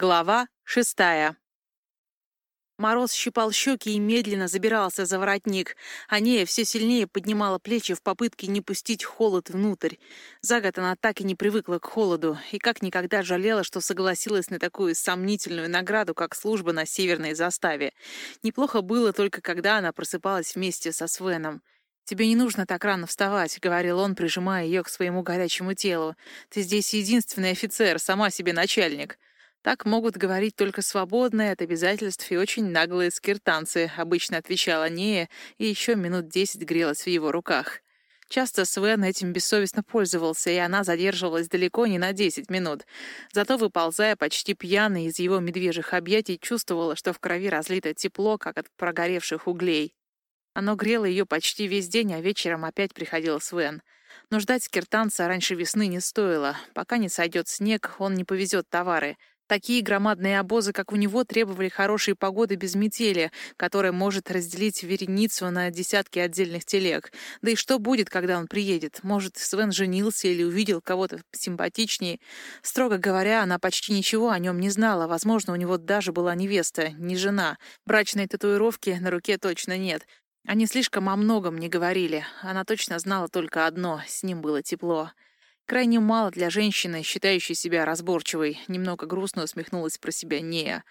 Глава шестая. Мороз щипал щеки и медленно забирался за воротник, а Нея все сильнее поднимала плечи в попытке не пустить холод внутрь. За год она так и не привыкла к холоду, и как никогда жалела, что согласилась на такую сомнительную награду, как служба на северной заставе. Неплохо было только, когда она просыпалась вместе со Свеном. «Тебе не нужно так рано вставать», — говорил он, прижимая ее к своему горячему телу. «Ты здесь единственный офицер, сама себе начальник». Так могут говорить только свободные от обязательств и очень наглые скиртанцы, обычно отвечала Нея и еще минут десять грелась в его руках. Часто Свен этим бессовестно пользовался, и она задерживалась далеко не на десять минут. Зато, выползая почти пьяной из его медвежьих объятий, чувствовала, что в крови разлито тепло, как от прогоревших углей. Оно грело ее почти весь день, а вечером опять приходил Свен. Но ждать скиртанца раньше весны не стоило. Пока не сойдет снег, он не повезет товары. Такие громадные обозы, как у него, требовали хорошей погоды без метели, которая может разделить вереницу на десятки отдельных телег. Да и что будет, когда он приедет? Может, Свен женился или увидел кого-то симпатичнее? Строго говоря, она почти ничего о нем не знала. Возможно, у него даже была невеста, не жена. Брачной татуировки на руке точно нет. Они слишком о многом не говорили. Она точно знала только одно — с ним было тепло. Крайне мало для женщины, считающей себя разборчивой. Немного грустно усмехнулась про себя Нея.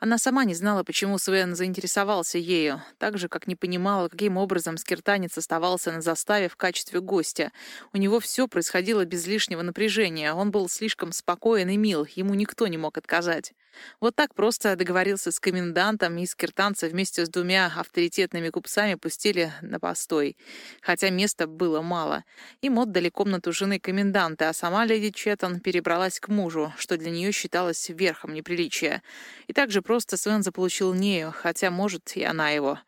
Она сама не знала, почему Свен заинтересовался ею, так же, как не понимала, каким образом скиртанец оставался на заставе в качестве гостя. У него все происходило без лишнего напряжения, он был слишком спокоен и мил, ему никто не мог отказать. Вот так просто договорился с комендантом, и скиртанца вместе с двумя авторитетными купцами пустили на постой, хотя места было мало. Им отдали комнату жены коменданта, а сама леди Четтон перебралась к мужу, что для нее считалось верхом неприличия. И также просто Свен заполучил Нею, хотя, может, и она его.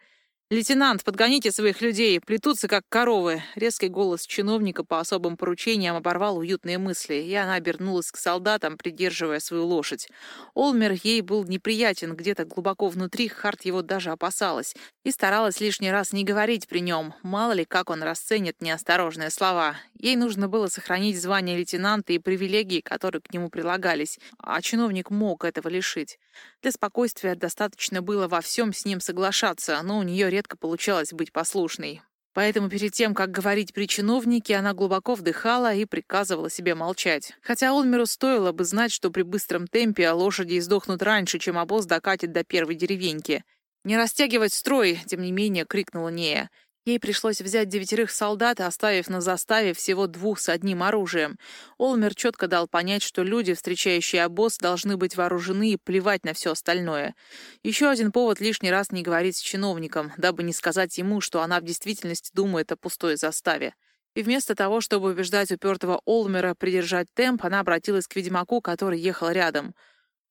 «Лейтенант, подгоните своих людей, плетутся как коровы!» Резкий голос чиновника по особым поручениям оборвал уютные мысли, и она обернулась к солдатам, придерживая свою лошадь. Олмер ей был неприятен, где-то глубоко внутри Харт его даже опасалась, и старалась лишний раз не говорить при нем, мало ли как он расценит неосторожные слова. Ей нужно было сохранить звание лейтенанта и привилегии, которые к нему прилагались, а чиновник мог этого лишить. Для спокойствия достаточно было во всем с ним соглашаться, но у нее редко получалось быть послушной. Поэтому перед тем, как говорить при чиновнике, она глубоко вдыхала и приказывала себе молчать. Хотя Олмеру стоило бы знать, что при быстром темпе лошади издохнут раньше, чем обоз докатит до первой деревеньки. «Не растягивать строй!» — тем не менее крикнула Нея. Ей пришлось взять девятерых солдат, оставив на заставе всего двух с одним оружием. Олмер четко дал понять, что люди, встречающие обоз, должны быть вооружены и плевать на все остальное. Еще один повод лишний раз не говорить с чиновником, дабы не сказать ему, что она в действительности думает о пустой заставе. И вместо того, чтобы убеждать упертого Олмера придержать темп, она обратилась к ведьмаку, который ехал рядом.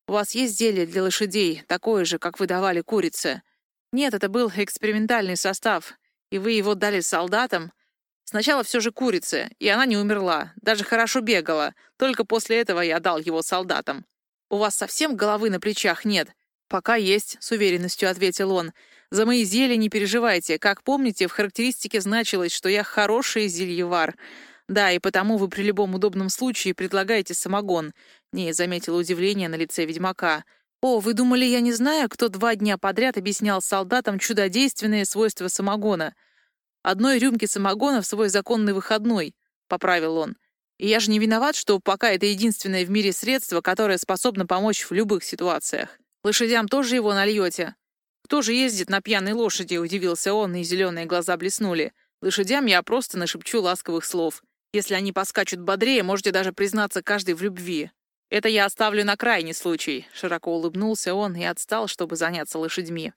«У вас есть зелье для лошадей, такое же, как вы давали курице?» «Нет, это был экспериментальный состав и вы его дали солдатам? Сначала все же курице, и она не умерла, даже хорошо бегала. Только после этого я дал его солдатам. У вас совсем головы на плечах нет? Пока есть, с уверенностью ответил он. За мои зелья не переживайте. Как помните, в характеристике значилось, что я хороший зельевар. Да, и потому вы при любом удобном случае предлагаете самогон. Не заметила удивление на лице ведьмака. «О, вы думали, я не знаю, кто два дня подряд объяснял солдатам чудодейственные свойства самогона? Одной рюмки самогона в свой законный выходной», — поправил он. «И я же не виноват, что пока это единственное в мире средство, которое способно помочь в любых ситуациях. Лошадям тоже его нальете?» «Кто же ездит на пьяной лошади?» — удивился он, и зеленые глаза блеснули. «Лошадям я просто нашепчу ласковых слов. Если они поскачут бодрее, можете даже признаться каждый в любви. «Это я оставлю на крайний случай», — широко улыбнулся он и отстал, чтобы заняться лошадьми.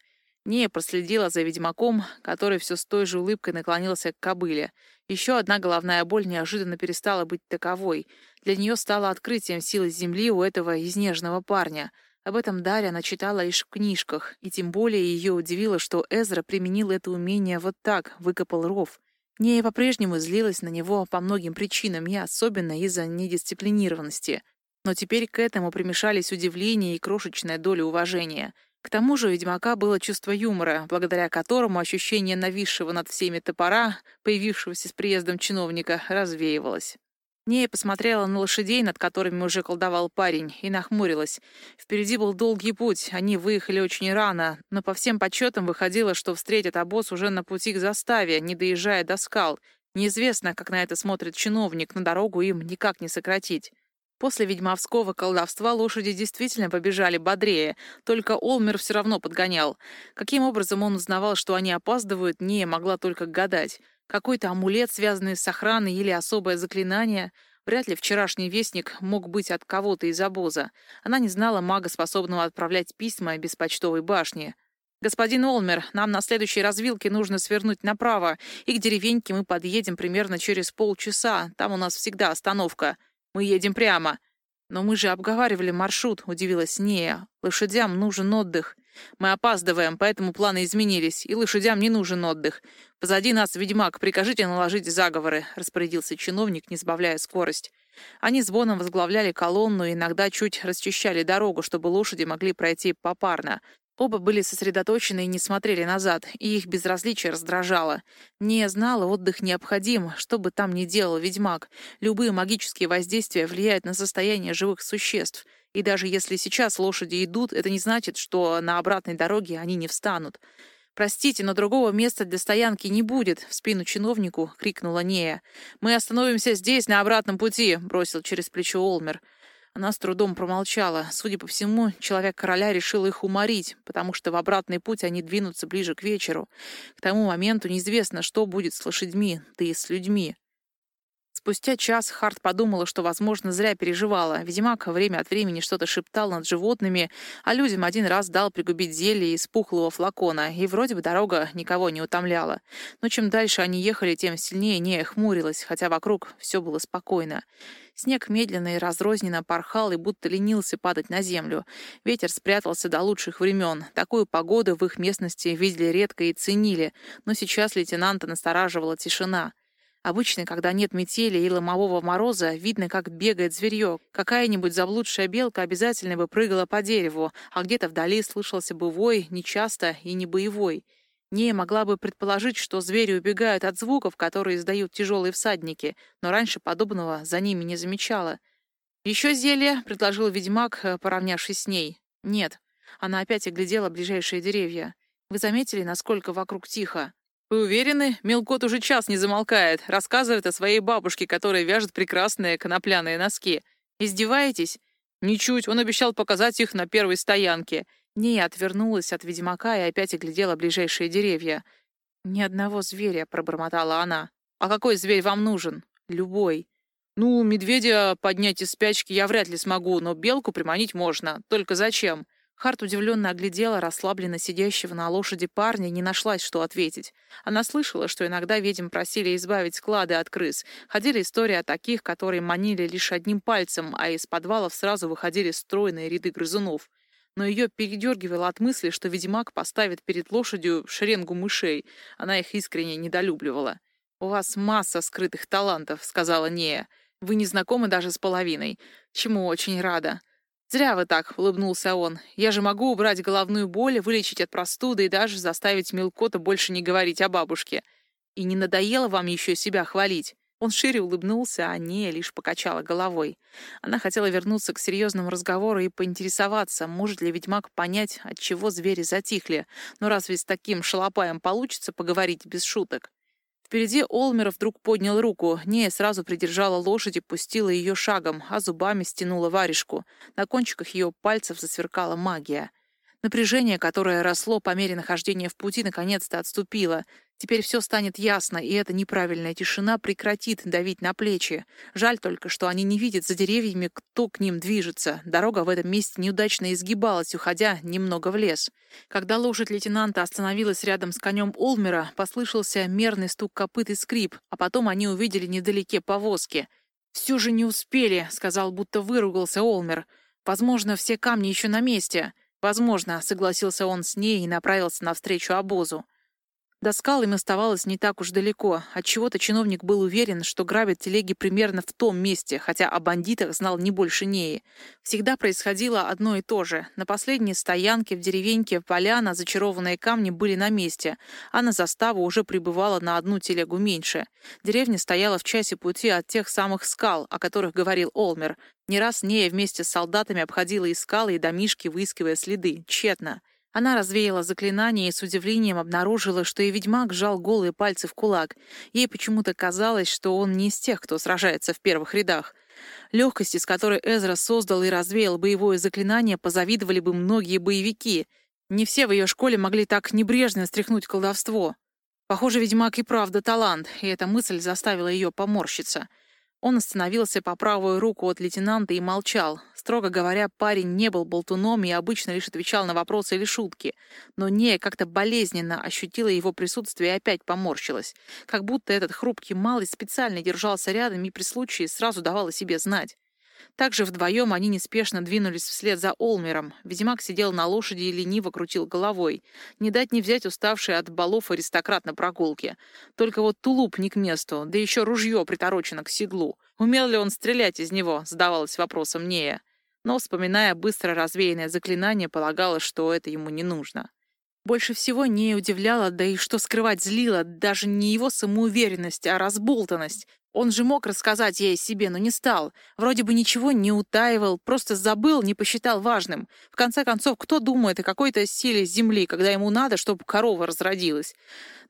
Нея проследила за ведьмаком, который все с той же улыбкой наклонился к кобыле. Еще одна головная боль неожиданно перестала быть таковой. Для нее стало открытием силы земли у этого изнежного парня. Об этом Дарья она лишь в книжках, и тем более ее удивило, что Эзра применил это умение вот так, выкопал ров. Нея по-прежнему злилась на него по многим причинам, и особенно из-за недисциплинированности — но теперь к этому примешались удивление и крошечная доля уважения. К тому же у ведьмака было чувство юмора, благодаря которому ощущение нависшего над всеми топора, появившегося с приездом чиновника, развеивалось. Нея посмотрела на лошадей, над которыми уже колдовал парень, и нахмурилась. Впереди был долгий путь, они выехали очень рано, но по всем подсчетам выходило, что встретят обоз уже на пути к заставе, не доезжая до скал. Неизвестно, как на это смотрит чиновник, на дорогу им никак не сократить. После ведьмовского колдовства лошади действительно побежали бодрее, только Олмер все равно подгонял. Каким образом он узнавал, что они опаздывают, Нея могла только гадать. Какой-то амулет, связанный с охраной или особое заклинание. Вряд ли вчерашний вестник мог быть от кого-то из обоза. Она не знала мага, способного отправлять письма без почтовой башни. «Господин Олмер, нам на следующей развилке нужно свернуть направо, и к деревеньке мы подъедем примерно через полчаса. Там у нас всегда остановка. Мы едем прямо». «Но мы же обговаривали маршрут», — удивилась Нея. «Лошадям нужен отдых. Мы опаздываем, поэтому планы изменились, и лошадям не нужен отдых. Позади нас ведьмак, прикажите наложить заговоры», — распорядился чиновник, не сбавляя скорость. Они с Боном возглавляли колонну и иногда чуть расчищали дорогу, чтобы лошади могли пройти попарно. Оба были сосредоточены и не смотрели назад, и их безразличие раздражало. Не знала, отдых необходим, что бы там ни делал ведьмак. Любые магические воздействия влияют на состояние живых существ. И даже если сейчас лошади идут, это не значит, что на обратной дороге они не встанут. «Простите, но другого места для стоянки не будет», — в спину чиновнику крикнула Нея. «Мы остановимся здесь, на обратном пути», — бросил через плечо Олмер. Она с трудом промолчала. Судя по всему, человек короля решил их уморить, потому что в обратный путь они двинутся ближе к вечеру. К тому моменту неизвестно, что будет с лошадьми, да и с людьми. Спустя час Харт подумала, что, возможно, зря переживала. Ведьмак время от времени что-то шептал над животными, а людям один раз дал пригубить зелье из пухлого флакона, и вроде бы дорога никого не утомляла. Но чем дальше они ехали, тем сильнее Нея хмурилась, хотя вокруг все было спокойно. Снег медленно и разрозненно порхал и будто ленился падать на землю. Ветер спрятался до лучших времен. Такую погоду в их местности видели редко и ценили, но сейчас лейтенанта настораживала тишина. Обычно, когда нет метели и ломового мороза, видно, как бегает зверье. Какая-нибудь заблудшая белка обязательно бы прыгала по дереву, а где-то вдали слышался бы вой, нечасто и не боевой. Не могла бы предположить, что звери убегают от звуков, которые издают тяжелые всадники, но раньше подобного за ними не замечала. «Еще зелье», — предложил ведьмак, э, поравнявшись с ней. «Нет». Она опять оглядела ближайшие деревья. «Вы заметили, насколько вокруг тихо?» «Вы уверены? Мелкот уже час не замолкает, рассказывает о своей бабушке, которая вяжет прекрасные конопляные носки. Издеваетесь?» «Ничуть, он обещал показать их на первой стоянке». Не отвернулась от ведьмака и опять оглядела ближайшие деревья. «Ни одного зверя», — пробормотала она. «А какой зверь вам нужен?» «Любой». «Ну, медведя поднять из спячки я вряд ли смогу, но белку приманить можно. Только зачем?» Харт удивленно оглядела расслабленно сидящего на лошади парня и не нашлась, что ответить. Она слышала, что иногда ведьм просили избавить склады от крыс. Ходили истории о таких, которые манили лишь одним пальцем, а из подвалов сразу выходили стройные ряды грызунов. Но ее передергивало от мысли, что ведьмак поставит перед лошадью шеренгу мышей. Она их искренне недолюбливала. «У вас масса скрытых талантов», — сказала Нея. «Вы не знакомы даже с половиной, чему очень рада». «Зря вы так», — улыбнулся он. «Я же могу убрать головную боль, вылечить от простуды и даже заставить Мелкота больше не говорить о бабушке. И не надоело вам еще себя хвалить?» Он шире улыбнулся, а Нея лишь покачала головой. Она хотела вернуться к серьезному разговору и поинтересоваться, может ли ведьмак понять, от чего звери затихли. Но разве с таким шалопаем получится поговорить без шуток? Впереди Олмер вдруг поднял руку. Нея сразу придержала лошадь и пустила ее шагом, а зубами стянула варежку. На кончиках ее пальцев засверкала магия. Напряжение, которое росло по мере нахождения в пути, наконец-то отступило. Теперь все станет ясно, и эта неправильная тишина прекратит давить на плечи. Жаль только, что они не видят за деревьями, кто к ним движется. Дорога в этом месте неудачно изгибалась, уходя немного в лес. Когда лошадь лейтенанта остановилась рядом с конем Олмера, послышался мерный стук копыт и скрип, а потом они увидели недалеке повозки. «Все же не успели», — сказал, будто выругался Олмер. «Возможно, все камни еще на месте». «Возможно», — согласился он с ней и направился навстречу обозу. До скал им оставалось не так уж далеко. Отчего-то чиновник был уверен, что грабят телеги примерно в том месте, хотя о бандитах знал не больше Неи. Всегда происходило одно и то же. На последней стоянке в деревеньке Поляна зачарованные камни были на месте, а на заставу уже прибывала на одну телегу меньше. Деревня стояла в часе пути от тех самых скал, о которых говорил Олмер. Не раз Нея вместе с солдатами обходила и скалы, и домишки, выискивая следы. Тщетно. Она развеяла заклинание и с удивлением обнаружила, что и ведьмак сжал голые пальцы в кулак. Ей почему-то казалось, что он не из тех, кто сражается в первых рядах. Легкости, с которой Эзра создал и развеял боевое заклинание, позавидовали бы многие боевики. Не все в ее школе могли так небрежно стряхнуть колдовство. Похоже, ведьмак и правда талант, и эта мысль заставила ее поморщиться — он остановился по правую руку от лейтенанта и молчал. Строго говоря, парень не был болтуном и обычно лишь отвечал на вопросы или шутки. Но Нея как-то болезненно ощутила его присутствие и опять поморщилась. Как будто этот хрупкий малый специально держался рядом и при случае сразу давал о себе знать. Также вдвоем они неспешно двинулись вслед за Олмером. Ведьмак сидел на лошади и лениво крутил головой. Не дать не взять уставший от балов аристократ на прогулке. Только вот тулуп не к месту, да еще ружье приторочено к седлу. Умел ли он стрелять из него, задавалась вопросом Нея. Но, вспоминая быстро развеянное заклинание, полагала, что это ему не нужно. Больше всего не удивляло, да и что скрывать злило, даже не его самоуверенность, а разболтанность. Он же мог рассказать ей себе, но не стал. Вроде бы ничего не утаивал, просто забыл, не посчитал важным. В конце концов, кто думает о какой-то силе земли, когда ему надо, чтобы корова разродилась?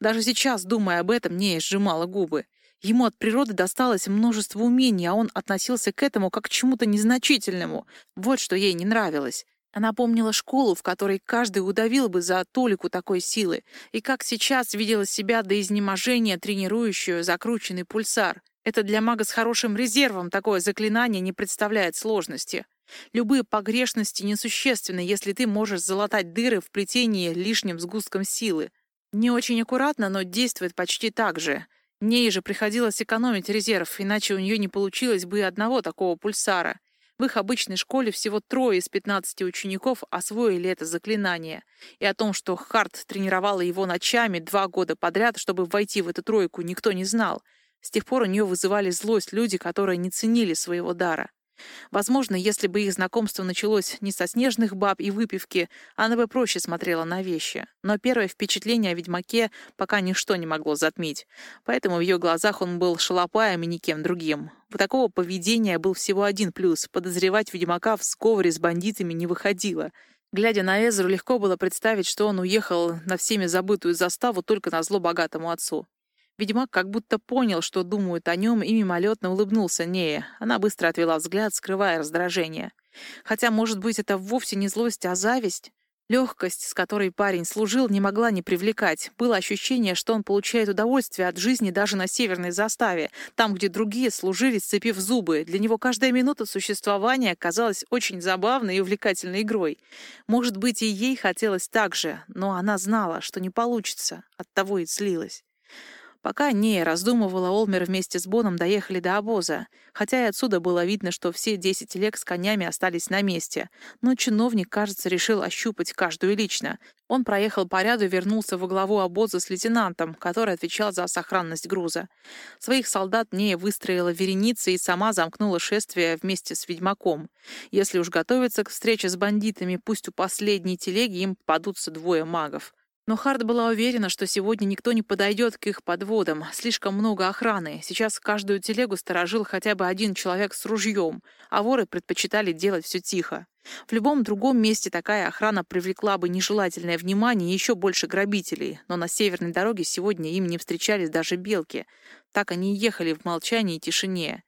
Даже сейчас, думая об этом, не сжимала губы. Ему от природы досталось множество умений, а он относился к этому как к чему-то незначительному. Вот что ей не нравилось. Она помнила школу, в которой каждый удавил бы за толику такой силы, и как сейчас видела себя до изнеможения тренирующую закрученный пульсар. Это для мага с хорошим резервом такое заклинание не представляет сложности. Любые погрешности несущественны, если ты можешь залатать дыры в плетении лишним сгустком силы. Не очень аккуратно, но действует почти так же. Ней же приходилось экономить резерв, иначе у нее не получилось бы и одного такого пульсара. В их обычной школе всего трое из 15 учеников освоили это заклинание. И о том, что Харт тренировала его ночами два года подряд, чтобы войти в эту тройку, никто не знал. С тех пор у нее вызывали злость люди, которые не ценили своего дара. Возможно, если бы их знакомство началось не со снежных баб и выпивки, она бы проще смотрела на вещи. Но первое впечатление о ведьмаке пока ничто не могло затмить. Поэтому в ее глазах он был шалопаем и никем другим. У такого поведения был всего один плюс — подозревать ведьмака в сговоре с бандитами не выходило. Глядя на Эзру, легко было представить, что он уехал на всеми забытую заставу только на зло богатому отцу. Ведьмак как будто понял, что думают о нем, и мимолетно улыбнулся Нея. Она быстро отвела взгляд, скрывая раздражение. Хотя, может быть, это вовсе не злость, а зависть? Легкость, с которой парень служил, не могла не привлекать. Было ощущение, что он получает удовольствие от жизни даже на северной заставе, там, где другие служили, сцепив зубы. Для него каждая минута существования казалась очень забавной и увлекательной игрой. Может быть, и ей хотелось так же, но она знала, что не получится, оттого и злилась. Пока не раздумывала, Олмер вместе с Боном доехали до обоза, хотя и отсюда было видно, что все десять телег с конями остались на месте. Но чиновник, кажется, решил ощупать каждую лично. Он проехал по ряду и вернулся во главу обоза с лейтенантом, который отвечал за сохранность груза. Своих солдат Нея выстроила вереницы и сама замкнула шествие вместе с ведьмаком. Если уж готовиться к встрече с бандитами, пусть у последней телеги им попадутся двое магов. Но Харт была уверена, что сегодня никто не подойдет к их подводам. Слишком много охраны. Сейчас каждую телегу сторожил хотя бы один человек с ружьем, а воры предпочитали делать все тихо. В любом другом месте такая охрана привлекла бы нежелательное внимание и еще больше грабителей, но на северной дороге сегодня им не встречались даже белки. Так они ехали в молчании и тишине.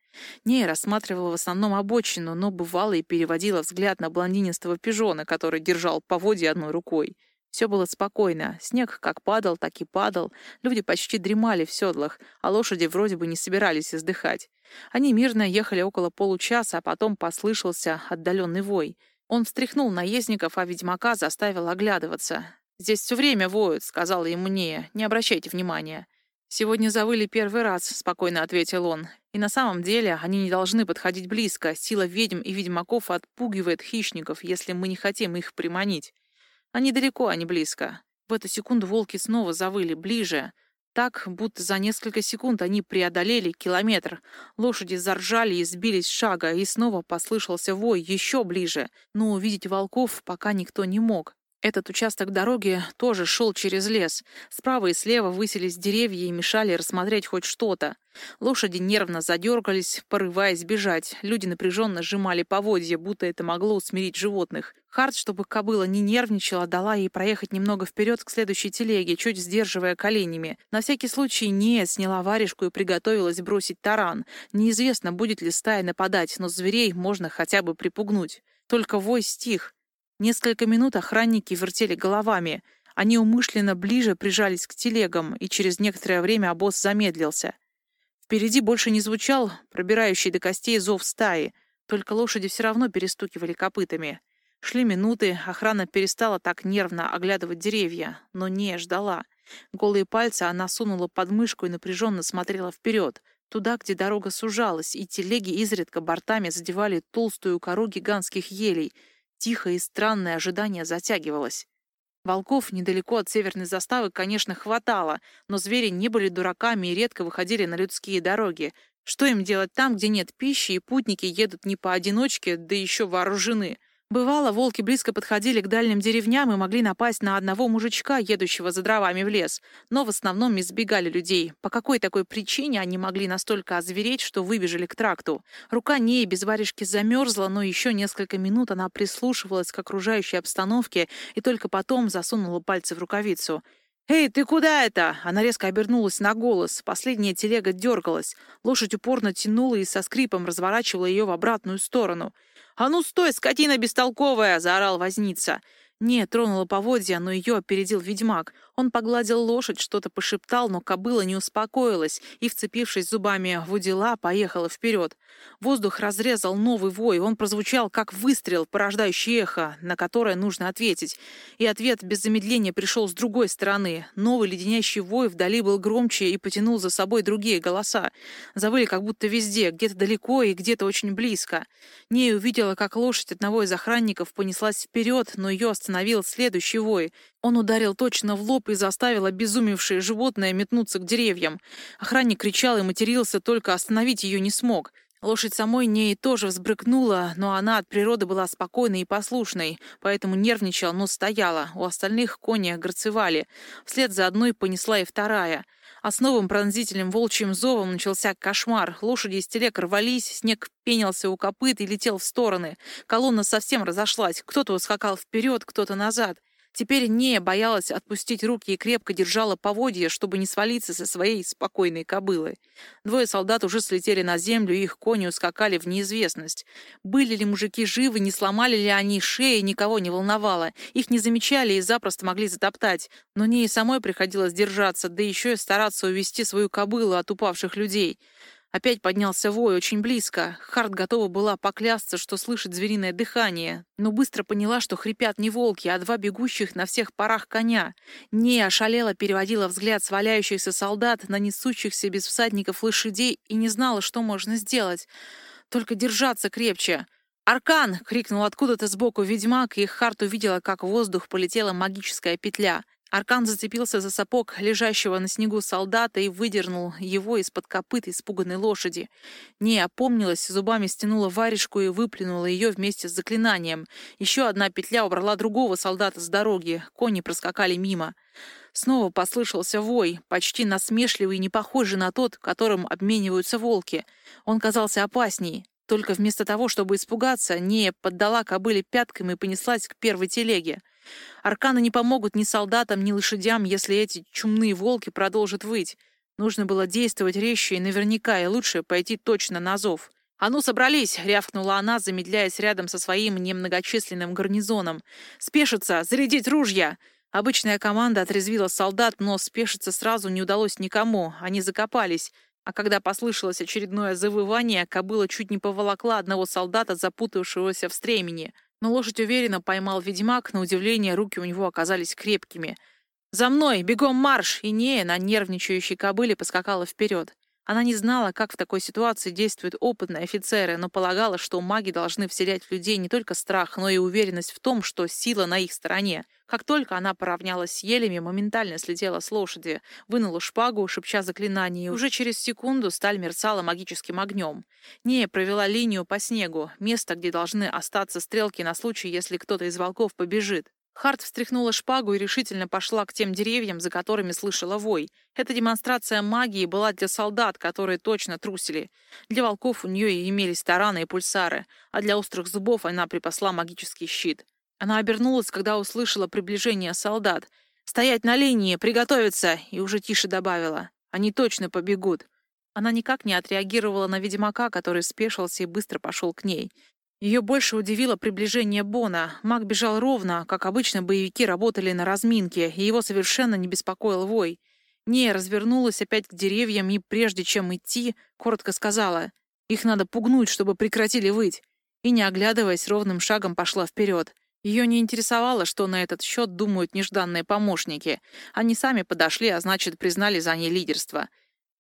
Не рассматривала в основном обочину, но бывало и переводила взгляд на блондинистого пижона, который держал поводья одной рукой. Все было спокойно. Снег как падал, так и падал. Люди почти дремали в седлах, а лошади вроде бы не собирались издыхать. Они мирно ехали около получаса, а потом послышался отдаленный вой. Он встряхнул наездников, а ведьмака заставил оглядываться. «Здесь все время воют», — сказала ему Нея. «Не обращайте внимания». «Сегодня завыли первый раз», — спокойно ответил он. «И на самом деле они не должны подходить близко. Сила ведьм и ведьмаков отпугивает хищников, если мы не хотим их приманить. Они далеко, а не близко. В эту секунду волки снова завыли, ближе. Так, будто за несколько секунд они преодолели километр. Лошади заржали и сбились с шага, и снова послышался вой еще ближе. Но увидеть волков пока никто не мог. Этот участок дороги тоже шел через лес. Справа и слева высились деревья и мешали рассмотреть хоть что-то. Лошади нервно задергались, порываясь бежать. Люди напряженно сжимали поводья, будто это могло усмирить животных. Харт, чтобы кобыла не нервничала, дала ей проехать немного вперед к следующей телеге, чуть сдерживая коленями. На всякий случай не сняла варежку и приготовилась бросить таран. Неизвестно, будет ли стая нападать, но зверей можно хотя бы припугнуть. Только вой стих. Несколько минут охранники вертели головами. Они умышленно ближе прижались к телегам, и через некоторое время обоз замедлился. Впереди больше не звучал пробирающий до костей зов стаи, только лошади все равно перестукивали копытами. Шли минуты, охрана перестала так нервно оглядывать деревья, но не ждала. Голые пальцы она сунула под мышку и напряженно смотрела вперед, туда, где дорога сужалась, и телеги изредка бортами задевали толстую кору гигантских елей — Тихое и странное ожидание затягивалось. Волков недалеко от северной заставы, конечно, хватало, но звери не были дураками и редко выходили на людские дороги. Что им делать там, где нет пищи, и путники едут не поодиночке, да еще вооружены? Бывало, волки близко подходили к дальним деревням и могли напасть на одного мужичка, едущего за дровами в лес, но в основном избегали людей. По какой такой причине они могли настолько озвереть, что выбежали к тракту? Рука Неи без варежки замерзла, но еще несколько минут она прислушивалась к окружающей обстановке и только потом засунула пальцы в рукавицу. «Эй, ты куда это?» Она резко обернулась на голос. Последняя телега дергалась. Лошадь упорно тянула и со скрипом разворачивала ее в обратную сторону. «А ну стой, скотина бестолковая!» — заорал возница. Не, тронула поводья, но ее опередил ведьмак. Он погладил лошадь, что-то пошептал, но кобыла не успокоилась и, вцепившись зубами в удила, поехала вперед. Воздух разрезал новый вой, он прозвучал как выстрел, порождающий эхо, на которое нужно ответить. И ответ без замедления пришел с другой стороны. Новый леденящий вой вдали был громче и потянул за собой другие голоса. Завыли как будто везде, где-то далеко и где-то очень близко. Ней увидела, как лошадь одного из охранников понеслась вперед, но ее остановил следующий вой. Он ударил точно в лоб и заставил обезумевшее животное метнуться к деревьям. Охранник кричал и матерился, только остановить ее не смог. Лошадь самой ней тоже взбрыкнула, но она от природы была спокойной и послушной, поэтому нервничала, но стояла. У остальных кони горцевали. Вслед за одной понесла и вторая. А с новым пронзительным волчьим зовом начался кошмар. Лошади из телег рвались, снег пенился у копыт и летел в стороны. Колонна совсем разошлась. Кто-то ускакал вперед, кто-то назад. Теперь Нея боялась отпустить руки и крепко держала поводья, чтобы не свалиться со своей спокойной кобылы. Двое солдат уже слетели на землю, и их кони ускакали в неизвестность. Были ли мужики живы, не сломали ли они шеи, никого не волновало. Их не замечали и запросто могли затоптать. Но Нее самой приходилось держаться, да еще и стараться увести свою кобылу от упавших людей. Опять поднялся вой очень близко. Харт готова была поклясться, что слышит звериное дыхание, но быстро поняла, что хрипят не волки, а два бегущих на всех парах коня. Не ошалела, переводила взгляд с валяющихся солдат на несущихся без всадников лошадей и не знала, что можно сделать. Только держаться крепче. «Аркан!» — крикнул откуда-то сбоку ведьмак, и Харт увидела, как в воздух полетела магическая петля. Аркан зацепился за сапог лежащего на снегу солдата и выдернул его из-под копыт испуганной лошади. Не опомнилась, зубами стянула варежку и выплюнула ее вместе с заклинанием. Еще одна петля убрала другого солдата с дороги. Кони проскакали мимо. Снова послышался вой, почти насмешливый и не похожий на тот, которым обмениваются волки. Он казался опасней. Только вместо того, чтобы испугаться, Нея поддала кобыле пятками и понеслась к первой телеге. Арканы не помогут ни солдатам, ни лошадям, если эти чумные волки продолжат выть. Нужно было действовать резче и наверняка, и лучше пойти точно на зов. «А ну, собрались!» — рявкнула она, замедляясь рядом со своим немногочисленным гарнизоном. «Спешиться! Зарядить ружья!» Обычная команда отрезвила солдат, но спешиться сразу не удалось никому. Они закопались. А когда послышалось очередное завывание, кобыла чуть не поволокла одного солдата, запутавшегося в стремени — но лошадь уверенно поймал ведьмак, на удивление руки у него оказались крепкими. «За мной! Бегом марш!» И Нея на нервничающей кобыле поскакала вперед. Она не знала, как в такой ситуации действуют опытные офицеры, но полагала, что маги должны вселять в людей не только страх, но и уверенность в том, что сила на их стороне. Как только она поравнялась с елями, моментально слетела с лошади, вынула шпагу, шепча заклинание, и уже через секунду сталь мерцала магическим огнем. Нея провела линию по снегу, место, где должны остаться стрелки на случай, если кто-то из волков побежит. Харт встряхнула шпагу и решительно пошла к тем деревьям, за которыми слышала вой. Эта демонстрация магии была для солдат, которые точно трусили. Для волков у нее и имелись тараны и пульсары, а для острых зубов она припасла магический щит. Она обернулась, когда услышала приближение солдат. «Стоять на линии! Приготовиться!» И уже тише добавила. «Они точно побегут!» Она никак не отреагировала на ведьмака, который спешился и быстро пошел к ней. Ее больше удивило приближение Бона. Маг бежал ровно, как обычно боевики работали на разминке, и его совершенно не беспокоил вой. Не развернулась опять к деревьям и, прежде чем идти, коротко сказала, «Их надо пугнуть, чтобы прекратили выть». И, не оглядываясь, ровным шагом пошла вперед. Ее не интересовало, что на этот счет думают нежданные помощники. Они сами подошли, а значит, признали за ней лидерство.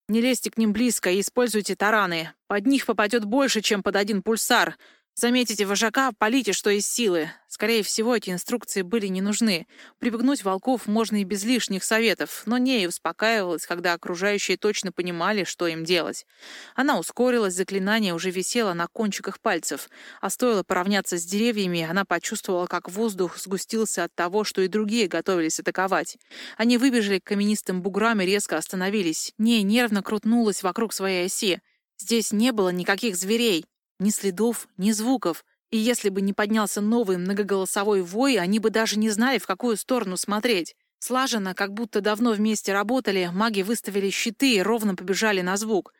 «Не лезьте к ним близко и используйте тараны. Под них попадет больше, чем под один пульсар. Заметите вожака, полите, что из силы. Скорее всего, эти инструкции были не нужны. Припугнуть волков можно и без лишних советов, но не и успокаивалась, когда окружающие точно понимали, что им делать. Она ускорилась, заклинание уже висело на кончиках пальцев. А стоило поравняться с деревьями, она почувствовала, как воздух сгустился от того, что и другие готовились атаковать. Они выбежали к каменистым буграм и резко остановились. Не нервно крутнулась вокруг своей оси. Здесь не было никаких зверей. Ни следов, ни звуков. И если бы не поднялся новый многоголосовой вой, они бы даже не знали, в какую сторону смотреть. Слаженно, как будто давно вместе работали, маги выставили щиты и ровно побежали на звук.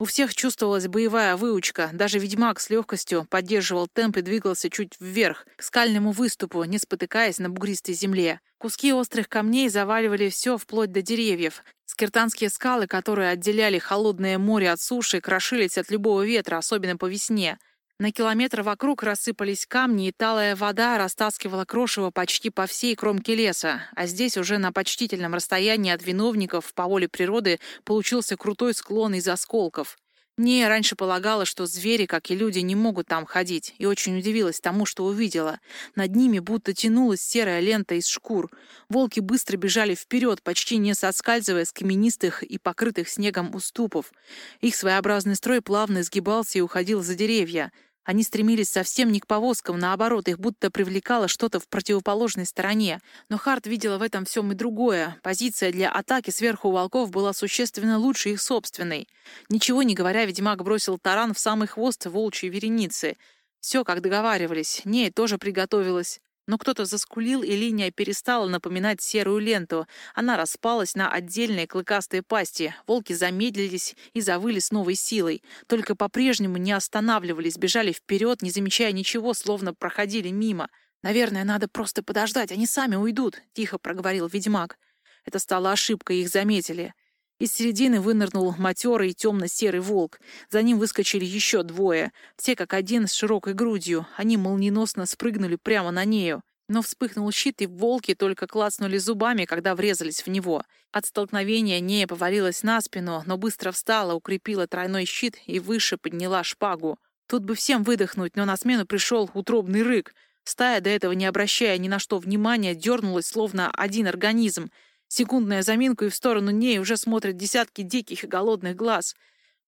У всех чувствовалась боевая выучка, даже ведьмак с легкостью поддерживал темп и двигался чуть вверх, к скальному выступу, не спотыкаясь на бугристой земле. Куски острых камней заваливали все вплоть до деревьев. Скиртанские скалы, которые отделяли холодное море от суши, крошились от любого ветра, особенно по весне — на километр вокруг рассыпались камни, и талая вода растаскивала крошево почти по всей кромке леса, а здесь уже на почтительном расстоянии от виновников по воле природы получился крутой склон из осколков. Не, раньше полагала, что звери, как и люди, не могут там ходить, и очень удивилась тому, что увидела. Над ними будто тянулась серая лента из шкур. Волки быстро бежали вперед, почти не соскальзывая с каменистых и покрытых снегом уступов. Их своеобразный строй плавно изгибался и уходил за деревья. Они стремились совсем не к повозкам, наоборот, их будто привлекало что-то в противоположной стороне. Но Харт видела в этом всем и другое. Позиция для атаки сверху волков была существенно лучше их собственной. Ничего не говоря, ведьмак бросил таран в самый хвост волчьей вереницы. Все, как договаривались. Ней тоже приготовилась. Но кто-то заскулил, и линия перестала напоминать серую ленту. Она распалась на отдельные клыкастые пасти. Волки замедлились и завыли с новой силой. Только по-прежнему не останавливались, бежали вперед, не замечая ничего, словно проходили мимо. «Наверное, надо просто подождать, они сами уйдут», — тихо проговорил ведьмак. Это стало ошибкой, их заметили. Из середины вынырнул матерый темно-серый волк. За ним выскочили еще двое. Все как один с широкой грудью. Они молниеносно спрыгнули прямо на нею. Но вспыхнул щит, и волки только клацнули зубами, когда врезались в него. От столкновения Нея повалилась на спину, но быстро встала, укрепила тройной щит и выше подняла шпагу. Тут бы всем выдохнуть, но на смену пришел утробный рык. Стая, до этого не обращая ни на что внимания, дернулась, словно один организм — Секундная заминка, и в сторону ней уже смотрят десятки диких и голодных глаз.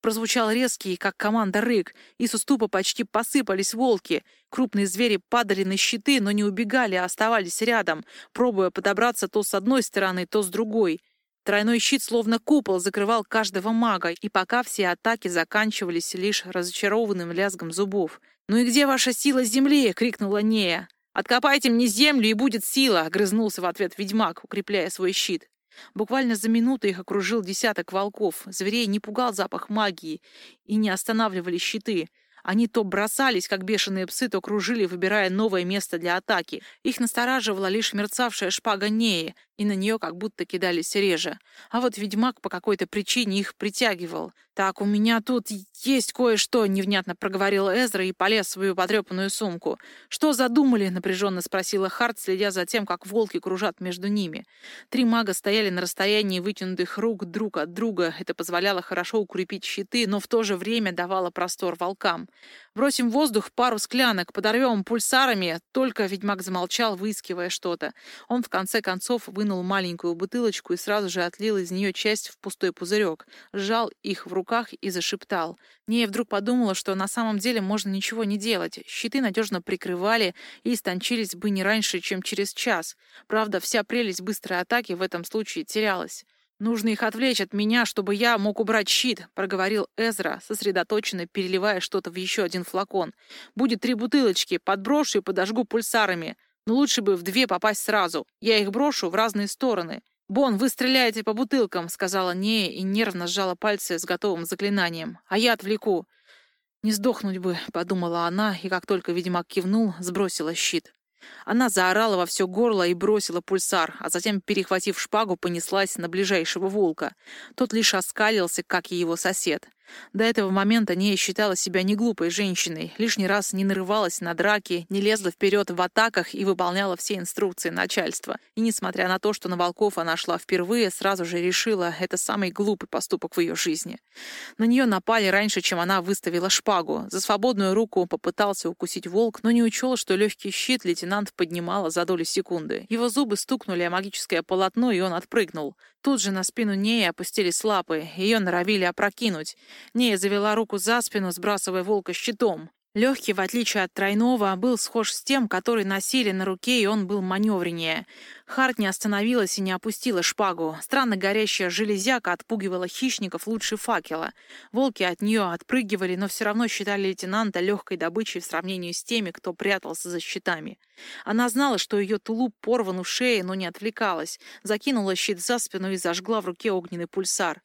Прозвучал резкий, как команда, рык, и с уступа почти посыпались волки. Крупные звери падали на щиты, но не убегали, а оставались рядом, пробуя подобраться то с одной стороны, то с другой. Тройной щит, словно купол, закрывал каждого мага, и пока все атаки заканчивались лишь разочарованным лязгом зубов. «Ну и где ваша сила земли?» — крикнула Нея. «Откопайте мне землю, и будет сила!» — огрызнулся в ответ ведьмак, укрепляя свой щит. Буквально за минуту их окружил десяток волков. Зверей не пугал запах магии и не останавливали щиты. Они то бросались, как бешеные псы, то кружили, выбирая новое место для атаки. Их настораживала лишь мерцавшая шпага Неи, и на нее как будто кидались реже. А вот ведьмак по какой-то причине их притягивал. «Так, у меня тут есть кое-что», — невнятно проговорил Эзра и полез в свою потрепанную сумку. «Что задумали?» — напряженно спросила Харт, следя за тем, как волки кружат между ними. Три мага стояли на расстоянии вытянутых рук друг от друга. Это позволяло хорошо укрепить щиты, но в то же время давало простор волкам. «Бросим в воздух пару склянок, подорвем пульсарами!» Только ведьмак замолчал, выискивая что-то. Он в конце концов вынул маленькую бутылочку и сразу же отлил из нее часть в пустой пузырек, сжал их в руках и зашептал. Нея вдруг подумала, что на самом деле можно ничего не делать. Щиты надежно прикрывали и истончились бы не раньше, чем через час. Правда, вся прелесть быстрой атаки в этом случае терялась. «Нужно их отвлечь от меня, чтобы я мог убрать щит», — проговорил Эзра, сосредоточенно переливая что-то в еще один флакон. «Будет три бутылочки, подброшу и подожгу пульсарами. Но лучше бы в две попасть сразу. Я их брошу в разные стороны». «Бон, вы стреляете по бутылкам», — сказала Нея и нервно сжала пальцы с готовым заклинанием. «А я отвлеку». «Не сдохнуть бы», — подумала она, и как только ведьмак кивнул, сбросила щит. Она заорала во все горло и бросила пульсар, а затем, перехватив шпагу, понеслась на ближайшего волка. Тот лишь оскалился, как и его сосед. До этого момента Нея считала себя неглупой женщиной, лишний раз не нарывалась на драки, не лезла вперед в атаках и выполняла все инструкции начальства. И несмотря на то, что на волков она шла впервые, сразу же решила, это самый глупый поступок в ее жизни. На нее напали раньше, чем она выставила шпагу. За свободную руку попытался укусить волк, но не учел, что легкий щит лейтенант поднимала за долю секунды. Его зубы стукнули о магическое полотно, и он отпрыгнул. Тут же на спину Неи опустились лапы, ее норовили опрокинуть. Нея завела руку за спину, сбрасывая волка щитом. Легкий, в отличие от тройного, был схож с тем, который носили на руке, и он был маневреннее. Харт не остановилась и не опустила шпагу. Странно горящая железяка отпугивала хищников лучше факела. Волки от нее отпрыгивали, но все равно считали лейтенанта легкой добычей в сравнении с теми, кто прятался за щитами. Она знала, что ее тулуп порван у шеи, но не отвлекалась. Закинула щит за спину и зажгла в руке огненный пульсар.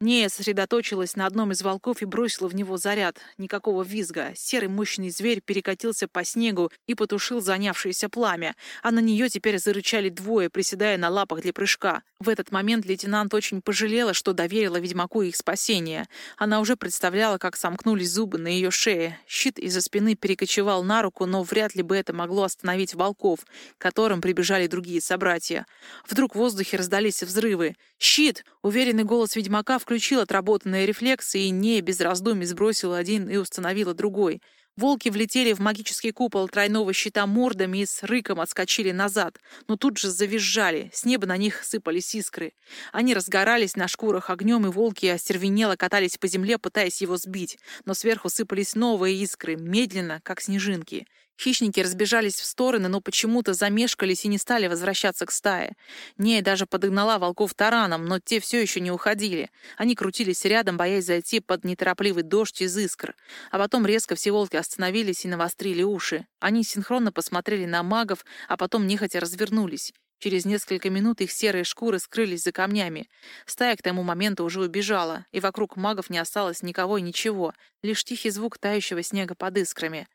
Нея сосредоточилась на одном из волков и бросила в него заряд. Никакого визга. Серый мощный зверь перекатился по снегу и потушил занявшееся пламя, а на нее теперь зарычали двое, приседая на лапах для прыжка. В этот момент лейтенант очень пожалела, что доверила ведьмаку их спасение. Она уже представляла, как сомкнулись зубы на ее шее. Щит из-за спины перекочевал на руку, но вряд ли бы это могло остановить волков, к которым прибежали другие собратья. Вдруг в воздухе раздались взрывы. «Щит!» — уверенный голос ведьмака Ведьмака включил отработанные рефлексы и не без раздумий сбросила один и установила другой. Волки влетели в магический купол тройного щита мордами и с рыком отскочили назад, но тут же завизжали, с неба на них сыпались искры. Они разгорались на шкурах огнем, и волки остервенело катались по земле, пытаясь его сбить, но сверху сыпались новые искры, медленно, как снежинки. Хищники разбежались в стороны, но почему-то замешкались и не стали возвращаться к стае. Нея даже подогнала волков тараном, но те все еще не уходили. Они крутились рядом, боясь зайти под неторопливый дождь из искр. А потом резко все волки остановились и навострили уши. Они синхронно посмотрели на магов, а потом нехотя развернулись. Через несколько минут их серые шкуры скрылись за камнями. Стая к тому моменту уже убежала, и вокруг магов не осталось никого и ничего, лишь тихий звук тающего снега под искрами.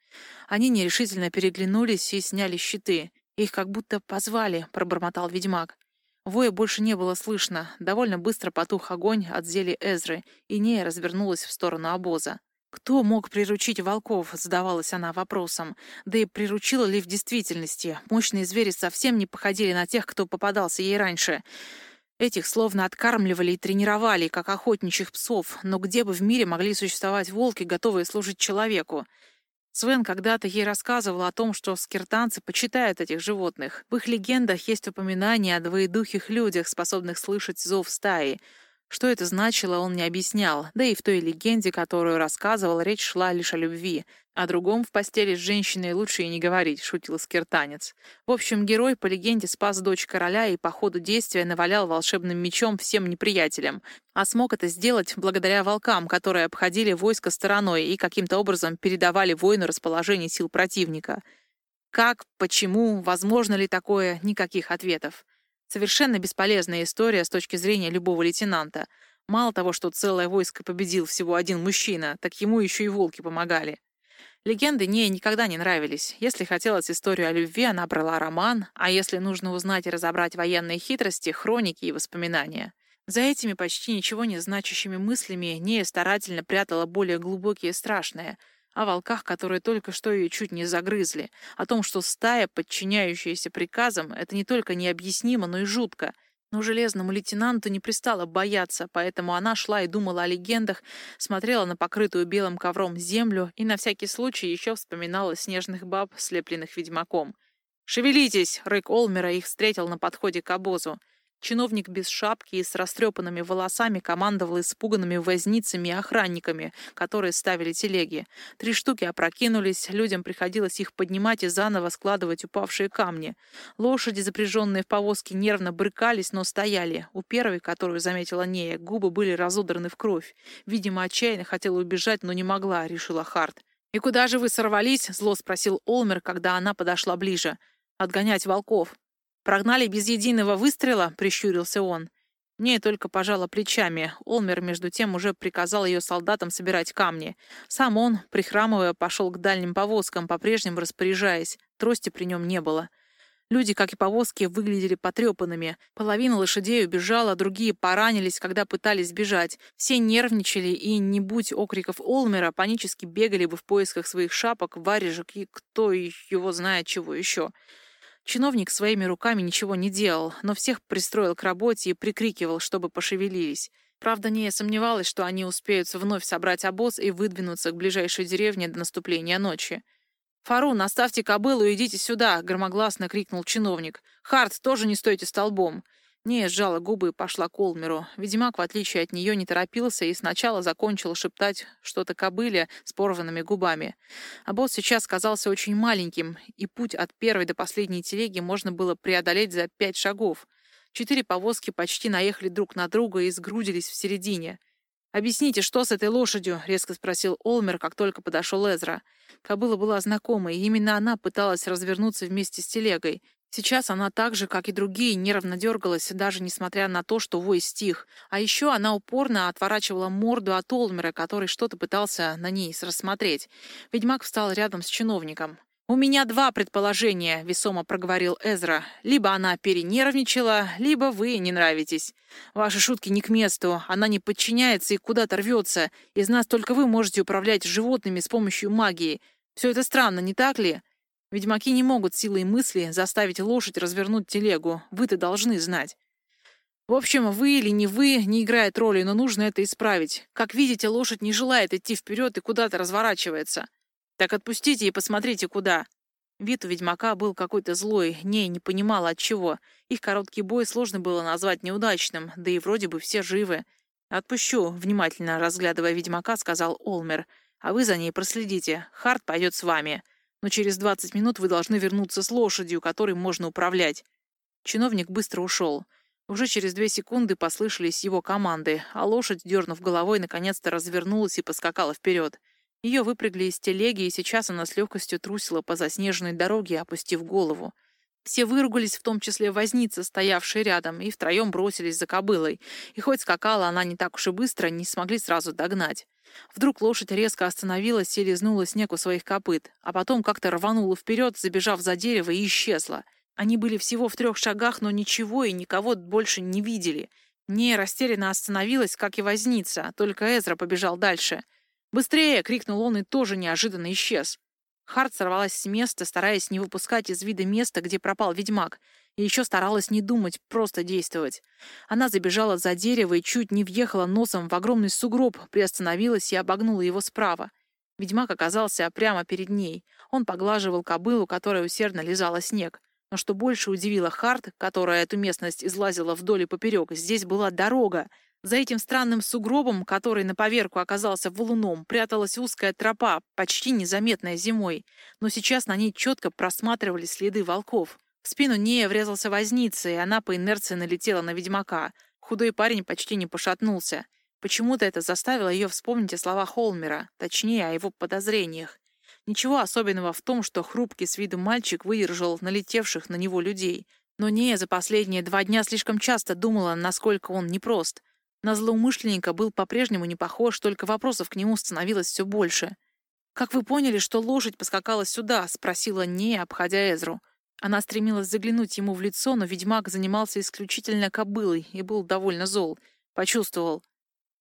Они нерешительно переглянулись и сняли щиты. «Их как будто позвали», — пробормотал ведьмак. Воя больше не было слышно. Довольно быстро потух огонь от зелья Эзры, и Нея развернулась в сторону обоза. Кто мог приручить волков, задавалась она вопросом. Да и приручила ли в действительности? Мощные звери совсем не походили на тех, кто попадался ей раньше. Этих словно откармливали и тренировали, как охотничьих псов, но где бы в мире могли существовать волки, готовые служить человеку? Свен когда-то ей рассказывал о том, что скиртанцы почитают этих животных. В их легендах есть упоминания о двоедухих людях, способных слышать зов стаи — что это значило, он не объяснял, да и в той легенде, которую рассказывал, речь шла лишь о любви. О другом в постели с женщиной лучше и не говорить, шутил скиртанец. В общем, герой по легенде спас дочь короля и по ходу действия навалял волшебным мечом всем неприятелям. А смог это сделать благодаря волкам, которые обходили войско стороной и каким-то образом передавали воину расположение сил противника. Как, почему, возможно ли такое, никаких ответов. Совершенно бесполезная история с точки зрения любого лейтенанта. Мало того, что целое войско победил всего один мужчина, так ему еще и волки помогали. Легенды Нее никогда не нравились. Если хотелось историю о любви, она брала роман, а если нужно узнать и разобрать военные хитрости, хроники и воспоминания. За этими почти ничего не значащими мыслями Нея старательно прятала более глубокие и страшные — о волках, которые только что ее чуть не загрызли, о том, что стая, подчиняющаяся приказам, это не только необъяснимо, но и жутко — но железному лейтенанту не пристало бояться, поэтому она шла и думала о легендах, смотрела на покрытую белым ковром землю и на всякий случай еще вспоминала снежных баб, слепленных ведьмаком. «Шевелитесь!» — рык Олмера их встретил на подходе к обозу. Чиновник без шапки и с растрепанными волосами командовал испуганными возницами и охранниками, которые ставили телеги. Три штуки опрокинулись, людям приходилось их поднимать и заново складывать упавшие камни. Лошади, запряженные в повозке, нервно брыкались, но стояли. У первой, которую заметила Нея, губы были разодраны в кровь. Видимо, отчаянно хотела убежать, но не могла, решила Харт. «И куда же вы сорвались?» — зло спросил Олмер, когда она подошла ближе. «Отгонять волков». «Прогнали без единого выстрела?» — прищурился он. Не только пожала плечами. Олмер, между тем, уже приказал ее солдатам собирать камни. Сам он, прихрамывая, пошел к дальним повозкам, по-прежнему распоряжаясь. Трости при нем не было. Люди, как и повозки, выглядели потрепанными. Половина лошадей убежала, другие поранились, когда пытались бежать. Все нервничали, и, не будь окриков Олмера, панически бегали бы в поисках своих шапок, варежек и кто его знает чего еще. Чиновник своими руками ничего не делал, но всех пристроил к работе и прикрикивал, чтобы пошевелились. Правда, не сомневалась, что они успеют вновь собрать обоз и выдвинуться к ближайшей деревне до наступления ночи. «Фарун, оставьте кобылу и идите сюда!» — громогласно крикнул чиновник. «Харт, тоже не стойте столбом!» Не сжала губы и пошла к Олмеру. Ведьмак, в отличие от нее, не торопился и сначала закончил шептать что-то кобыле с порванными губами. А босс сейчас казался очень маленьким, и путь от первой до последней телеги можно было преодолеть за пять шагов. Четыре повозки почти наехали друг на друга и сгрудились в середине. «Объясните, что с этой лошадью?» — резко спросил Олмер, как только подошел Эзра. Кобыла была знакомой, и именно она пыталась развернуться вместе с телегой. Сейчас она так же, как и другие, нервно дергалась, даже несмотря на то, что вой стих. А еще она упорно отворачивала морду от Олмера, который что-то пытался на ней рассмотреть. Ведьмак встал рядом с чиновником. «У меня два предположения», — весомо проговорил Эзра. «Либо она перенервничала, либо вы не нравитесь. Ваши шутки не к месту, она не подчиняется и куда-то рвется. Из нас только вы можете управлять животными с помощью магии. Все это странно, не так ли? Ведьмаки не могут силой мысли заставить лошадь развернуть телегу. Вы-то должны знать. В общем, вы или не вы не играет роли, но нужно это исправить. Как видите, лошадь не желает идти вперед и куда-то разворачивается. Так отпустите и посмотрите, куда. Вид у ведьмака был какой-то злой, не, не понимала от чего. Их короткий бой сложно было назвать неудачным, да и вроде бы все живы. «Отпущу», — внимательно разглядывая ведьмака, сказал Олмер. «А вы за ней проследите. Харт пойдет с вами но через 20 минут вы должны вернуться с лошадью, которой можно управлять». Чиновник быстро ушел. Уже через две секунды послышались его команды, а лошадь, дернув головой, наконец-то развернулась и поскакала вперед. Ее выпрягли из телеги, и сейчас она с легкостью трусила по заснеженной дороге, опустив голову. Все выругались, в том числе возница, стоявшие рядом, и втроем бросились за кобылой. И хоть скакала она не так уж и быстро, не смогли сразу догнать. Вдруг лошадь резко остановилась и лизнула снег у своих копыт, а потом как-то рванула вперед, забежав за дерево, и исчезла. Они были всего в трех шагах, но ничего и никого больше не видели. Не растерянно остановилась, как и возница, только Эзра побежал дальше. «Быстрее!» — крикнул он и тоже неожиданно исчез. Харт сорвалась с места, стараясь не выпускать из вида места, где пропал ведьмак — и еще старалась не думать, просто действовать. Она забежала за дерево и чуть не въехала носом в огромный сугроб, приостановилась и обогнула его справа. Ведьмак оказался прямо перед ней. Он поглаживал кобылу, которая усердно лизала снег. Но что больше удивило Харт, которая эту местность излазила вдоль и поперек, здесь была дорога. За этим странным сугробом, который на поверку оказался валуном, пряталась узкая тропа, почти незаметная зимой. Но сейчас на ней четко просматривались следы волков. В спину Нея врезался возница, и она по инерции налетела на ведьмака. Худой парень почти не пошатнулся. Почему-то это заставило ее вспомнить о словах Холмера, точнее, о его подозрениях. Ничего особенного в том, что хрупкий с виду мальчик выдержал налетевших на него людей. Но Нея за последние два дня слишком часто думала, насколько он непрост. На злоумышленника был по-прежнему не похож, только вопросов к нему становилось все больше. «Как вы поняли, что лошадь поскакала сюда?» — спросила Нея, обходя Эзру. Она стремилась заглянуть ему в лицо, но ведьмак занимался исключительно кобылой и был довольно зол. Почувствовал.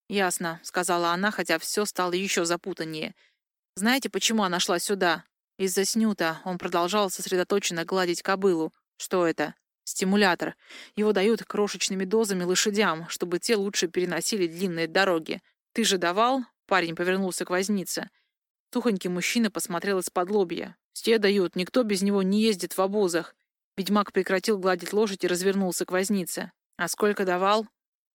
«Ясно», — сказала она, хотя все стало еще запутаннее. «Знаете, почему она шла сюда?» Из-за снюта он продолжал сосредоточенно гладить кобылу. «Что это?» «Стимулятор. Его дают крошечными дозами лошадям, чтобы те лучше переносили длинные дороги. Ты же давал?» Парень повернулся к вознице. Тухонький мужчина посмотрел из-под лобья. «Все дают, никто без него не ездит в обозах». Ведьмак прекратил гладить лошадь и развернулся к вознице. «А сколько давал?»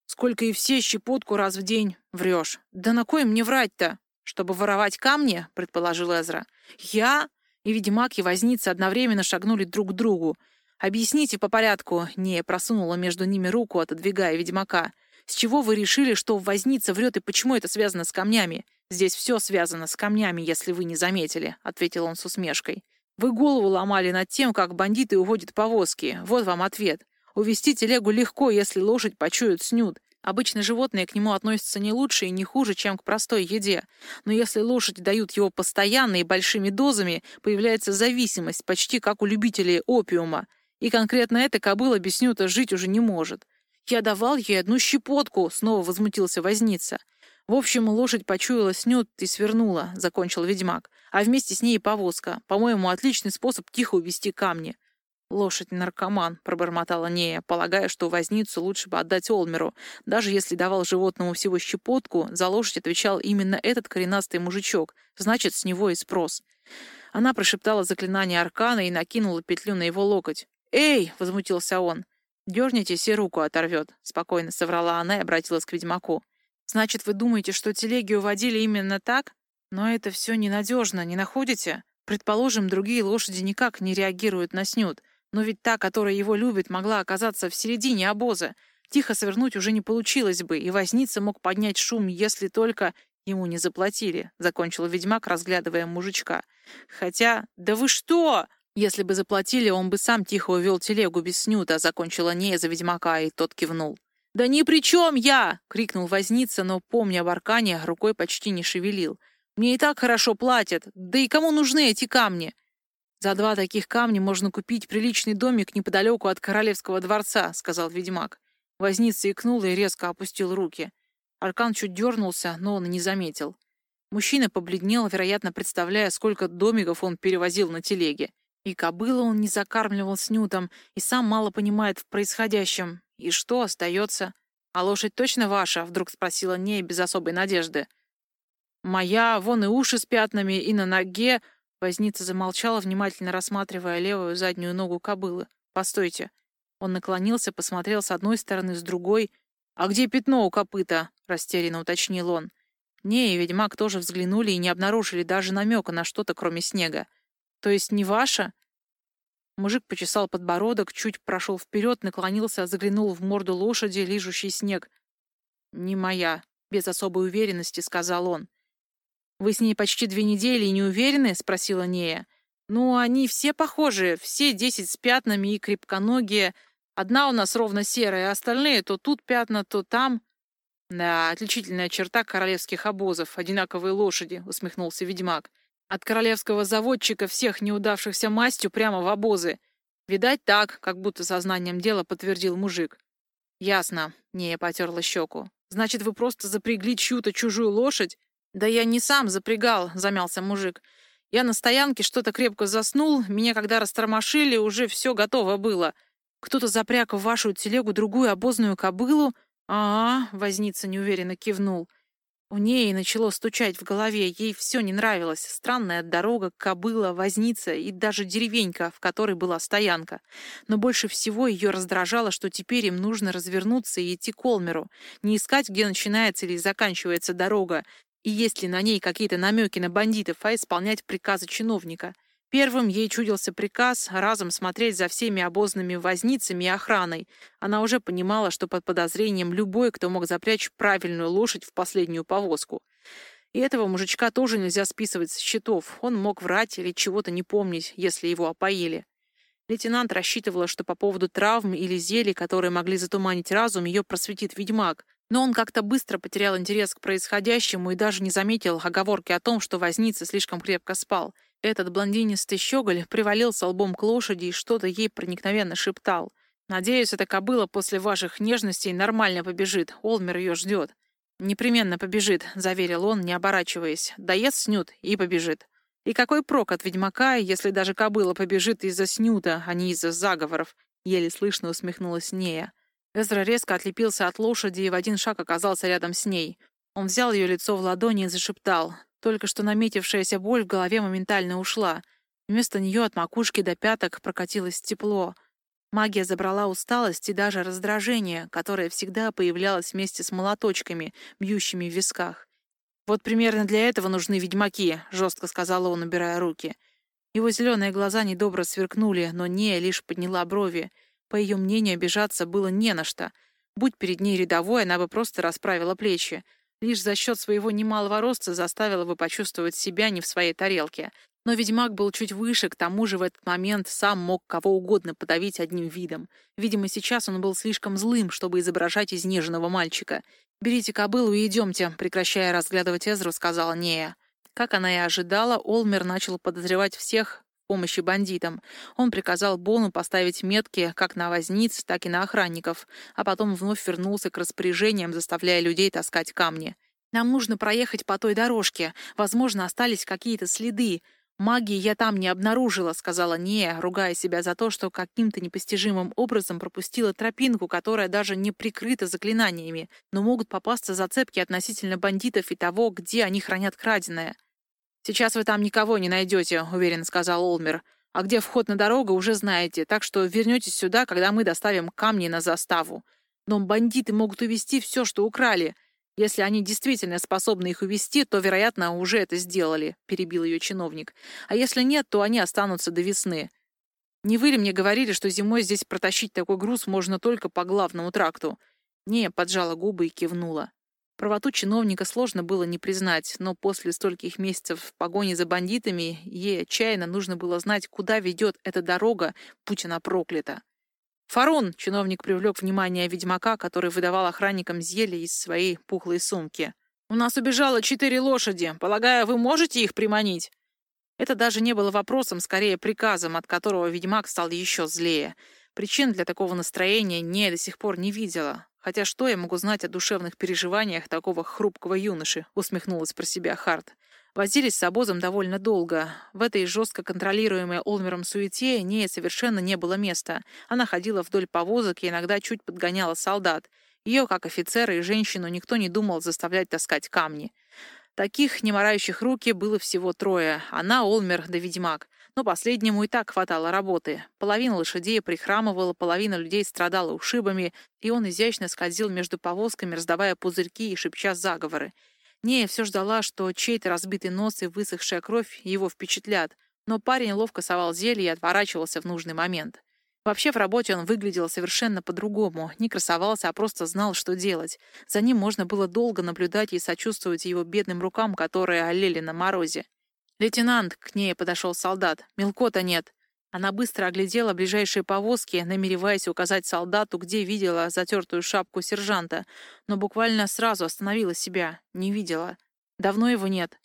«Сколько и все, щепотку раз в день. Врешь. Да на кой мне врать-то?» «Чтобы воровать камни?» — предположил Эзра. «Я?» И ведьмак и возница одновременно шагнули друг к другу. «Объясните по порядку», — Нея просунула между ними руку, отодвигая ведьмака. «С чего вы решили, что возница врет и почему это связано с камнями?» «Здесь все связано с камнями, если вы не заметили», — ответил он с усмешкой. «Вы голову ломали над тем, как бандиты уводят повозки. Вот вам ответ. Увести телегу легко, если лошадь почует снюд. Обычно животные к нему относятся не лучше и не хуже, чем к простой еде. Но если лошади дают его постоянно и большими дозами, появляется зависимость, почти как у любителей опиума. И конкретно эта кобыла без снюта жить уже не может. «Я давал ей одну щепотку», — снова возмутился возница. «В общем, лошадь почуяла снюд и свернула», — закончил ведьмак. «А вместе с ней и повозка. По-моему, отличный способ тихо увести камни». «Лошадь наркоман», — пробормотала Нея, полагая, что возницу лучше бы отдать Олмеру. Даже если давал животному всего щепотку, за лошадь отвечал именно этот коренастый мужичок. Значит, с него и спрос. Она прошептала заклинание аркана и накинула петлю на его локоть. «Эй!» — возмутился он. «Дернитесь и руку оторвет», — спокойно соврала она и обратилась к ведьмаку. Значит, вы думаете, что телеги уводили именно так? Но это все ненадежно, не находите? Предположим, другие лошади никак не реагируют на снюд. Но ведь та, которая его любит, могла оказаться в середине обоза. Тихо свернуть уже не получилось бы, и возница мог поднять шум, если только ему не заплатили, — закончил ведьмак, разглядывая мужичка. Хотя... Да вы что? Если бы заплатили, он бы сам тихо увел телегу без снюта, — закончила Нея за ведьмака, и тот кивнул. «Да ни при чем я!» — крикнул возница, но, помня об аркане, рукой почти не шевелил. «Мне и так хорошо платят. Да и кому нужны эти камни?» «За два таких камня можно купить приличный домик неподалеку от королевского дворца», — сказал ведьмак. Возница икнул и резко опустил руки. Аркан чуть дернулся, но он и не заметил. Мужчина побледнел, вероятно, представляя, сколько домиков он перевозил на телеге. И кобыла он не закармливал снютом, и сам мало понимает в происходящем. И что остается? А лошадь точно ваша? Вдруг спросила Нея без особой надежды. Моя, вон и уши с пятнами, и на ноге. Возница замолчала, внимательно рассматривая левую заднюю ногу кобылы. Постойте. Он наклонился, посмотрел с одной стороны, с другой. «А где пятно у копыта?» — растерянно уточнил он. Не, и ведьмак тоже взглянули и не обнаружили даже намека на что-то, кроме снега. «То есть не ваша?» Мужик почесал подбородок, чуть прошел вперед, наклонился, заглянул в морду лошади, лижущий снег. «Не моя», — без особой уверенности сказал он. «Вы с ней почти две недели и не уверены?» — спросила Нея. «Ну, они все похожи, все десять с пятнами и крепконогие. Одна у нас ровно серая, а остальные то тут пятна, то там». «Да, отличительная черта королевских обозов, одинаковые лошади», — усмехнулся ведьмак. От королевского заводчика всех неудавшихся мастью прямо в обозы. Видать так, как будто сознанием дела подтвердил мужик. Ясно. Нея потерла щеку. Значит, вы просто запрягли чью-то чужую лошадь? Да я не сам запрягал, замялся мужик. Я на стоянке что-то крепко заснул, меня когда растормошили, уже все готово было. Кто-то запряг в вашу телегу другую обозную кобылу? А, -а, -а возница неуверенно кивнул. У ней начало стучать в голове, ей все не нравилось. Странная дорога, кобыла, возница и даже деревенька, в которой была стоянка. Но больше всего ее раздражало, что теперь им нужно развернуться и идти к Олмеру. Не искать, где начинается или заканчивается дорога, и есть ли на ней какие-то намеки на бандитов, а исполнять приказы чиновника. Первым ей чудился приказ разом смотреть за всеми обозными возницами и охраной. Она уже понимала, что под подозрением любой, кто мог запрячь правильную лошадь в последнюю повозку. И этого мужичка тоже нельзя списывать с счетов. Он мог врать или чего-то не помнить, если его опоили. Лейтенант рассчитывала, что по поводу травм или зелий, которые могли затуманить разум, ее просветит ведьмак. Но он как-то быстро потерял интерес к происходящему и даже не заметил оговорки о том, что возница слишком крепко спал. Этот блондинистый щеголь привалился лбом к лошади и что-то ей проникновенно шептал. «Надеюсь, эта кобыла после ваших нежностей нормально побежит. Олмер ее ждет». «Непременно побежит», — заверил он, не оборачиваясь. «Доест снют и побежит». И какой прок от ведьмака, если даже кобыла побежит из-за снюта, а не из-за заговоров? Еле слышно усмехнулась Нея. Эзра резко отлепился от лошади и в один шаг оказался рядом с ней. Он взял ее лицо в ладони и зашептал. Только что наметившаяся боль в голове моментально ушла. Вместо нее от макушки до пяток прокатилось тепло. Магия забрала усталость и даже раздражение, которое всегда появлялось вместе с молоточками, бьющими в висках. «Вот примерно для этого нужны ведьмаки», — жестко сказала он, убирая руки. Его зеленые глаза недобро сверкнули, но Нея лишь подняла брови. По ее мнению, обижаться было не на что. Будь перед ней рядовой, она бы просто расправила плечи. Лишь за счет своего немалого роста заставила бы почувствовать себя не в своей тарелке. Но ведьмак был чуть выше, к тому же в этот момент сам мог кого угодно подавить одним видом. Видимо, сейчас он был слишком злым, чтобы изображать изнеженного мальчика. «Берите кобылу и идемте», — прекращая разглядывать Эзру, сказала Нея. Как она и ожидала, Олмер начал подозревать всех помощи бандитам. Он приказал Бону поставить метки как на возниц, так и на охранников, а потом вновь вернулся к распоряжениям, заставляя людей таскать камни. «Нам нужно проехать по той дорожке. Возможно, остались какие-то следы. «Магии я там не обнаружила», — сказала Нея, ругая себя за то, что каким-то непостижимым образом пропустила тропинку, которая даже не прикрыта заклинаниями, но могут попасться зацепки относительно бандитов и того, где они хранят краденое. «Сейчас вы там никого не найдете», — уверенно сказал Олмер. «А где вход на дорогу, уже знаете, так что вернетесь сюда, когда мы доставим камни на заставу. Но бандиты могут увезти все, что украли». Если они действительно способны их увести, то, вероятно, уже это сделали», — перебил ее чиновник. «А если нет, то они останутся до весны. Не вы ли мне говорили, что зимой здесь протащить такой груз можно только по главному тракту?» Не, поджала губы и кивнула. Правоту чиновника сложно было не признать, но после стольких месяцев в погоне за бандитами ей отчаянно нужно было знать, куда ведет эта дорога, будь она проклята. «Фарон!» — чиновник привлек внимание ведьмака, который выдавал охранникам зелье из своей пухлой сумки. «У нас убежало четыре лошади. Полагаю, вы можете их приманить?» Это даже не было вопросом, скорее приказом, от которого ведьмак стал еще злее. Причин для такого настроения не до сих пор не видела. Хотя что я могу знать о душевных переживаниях такого хрупкого юноши, усмехнулась про себя Харт. Возились с обозом довольно долго. В этой жестко контролируемой Олмером суете ней совершенно не было места. Она ходила вдоль повозок и иногда чуть подгоняла солдат. Ее, как офицера и женщину, никто не думал заставлять таскать камни. Таких, не морающих руки, было всего трое. Она, Олмер да Ведьмак. Но последнему и так хватало работы. Половина лошадей прихрамывала, половина людей страдала ушибами, и он изящно скользил между повозками, раздавая пузырьки и шепча заговоры. Нея все ждала, что чей-то разбитый нос и высохшая кровь его впечатлят, но парень ловко совал зелье и отворачивался в нужный момент. Вообще в работе он выглядел совершенно по-другому, не красовался, а просто знал, что делать. За ним можно было долго наблюдать и сочувствовать его бедным рукам, которые олели на морозе. «Лейтенант!» — к ней подошел солдат. «Мелкота нет!» Она быстро оглядела ближайшие повозки, намереваясь указать солдату, где видела затертую шапку сержанта, но буквально сразу остановила себя. Не видела. Давно его нет.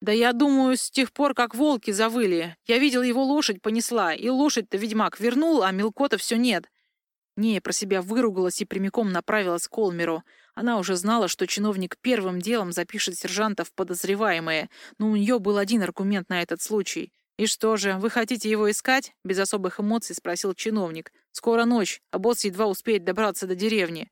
«Да я думаю, с тех пор, как волки завыли. Я видел, его лошадь понесла, и лошадь-то ведьмак вернул, а мелкота все нет». Нея про себя выругалась и прямиком направилась к Олмеру. Она уже знала, что чиновник первым делом запишет сержанта в подозреваемые, но у нее был один аргумент на этот случай — «И что же, вы хотите его искать?» — без особых эмоций спросил чиновник. «Скоро ночь, а босс едва успеет добраться до деревни».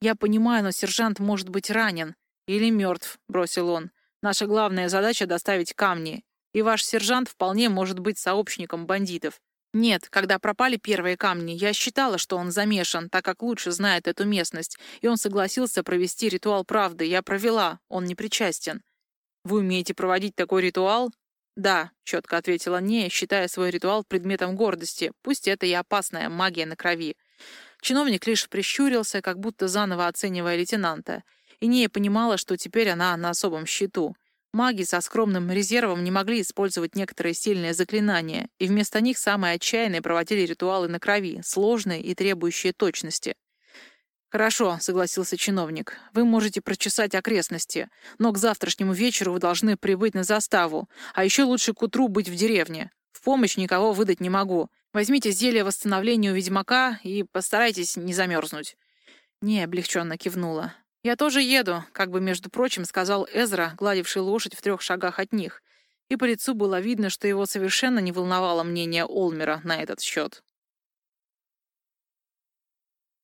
«Я понимаю, но сержант может быть ранен. Или мертв», — бросил он. «Наша главная задача — доставить камни. И ваш сержант вполне может быть сообщником бандитов. Нет, когда пропали первые камни, я считала, что он замешан, так как лучше знает эту местность, и он согласился провести ритуал правды. Я провела, он не причастен. Вы умеете проводить такой ритуал? «Да», — четко ответила Нея, считая свой ритуал предметом гордости, пусть это и опасная магия на крови. Чиновник лишь прищурился, как будто заново оценивая лейтенанта. И Нея понимала, что теперь она на особом счету. Маги со скромным резервом не могли использовать некоторые сильные заклинания, и вместо них самые отчаянные проводили ритуалы на крови, сложные и требующие точности. «Хорошо», — согласился чиновник. «Вы можете прочесать окрестности, но к завтрашнему вечеру вы должны прибыть на заставу, а еще лучше к утру быть в деревне. В помощь никого выдать не могу. Возьмите зелье восстановления у ведьмака и постарайтесь не замерзнуть». «Не», — облегченно кивнула. «Я тоже еду», — как бы, между прочим, сказал Эзра, гладивший лошадь в трех шагах от них. И по лицу было видно, что его совершенно не волновало мнение Олмера на этот счет.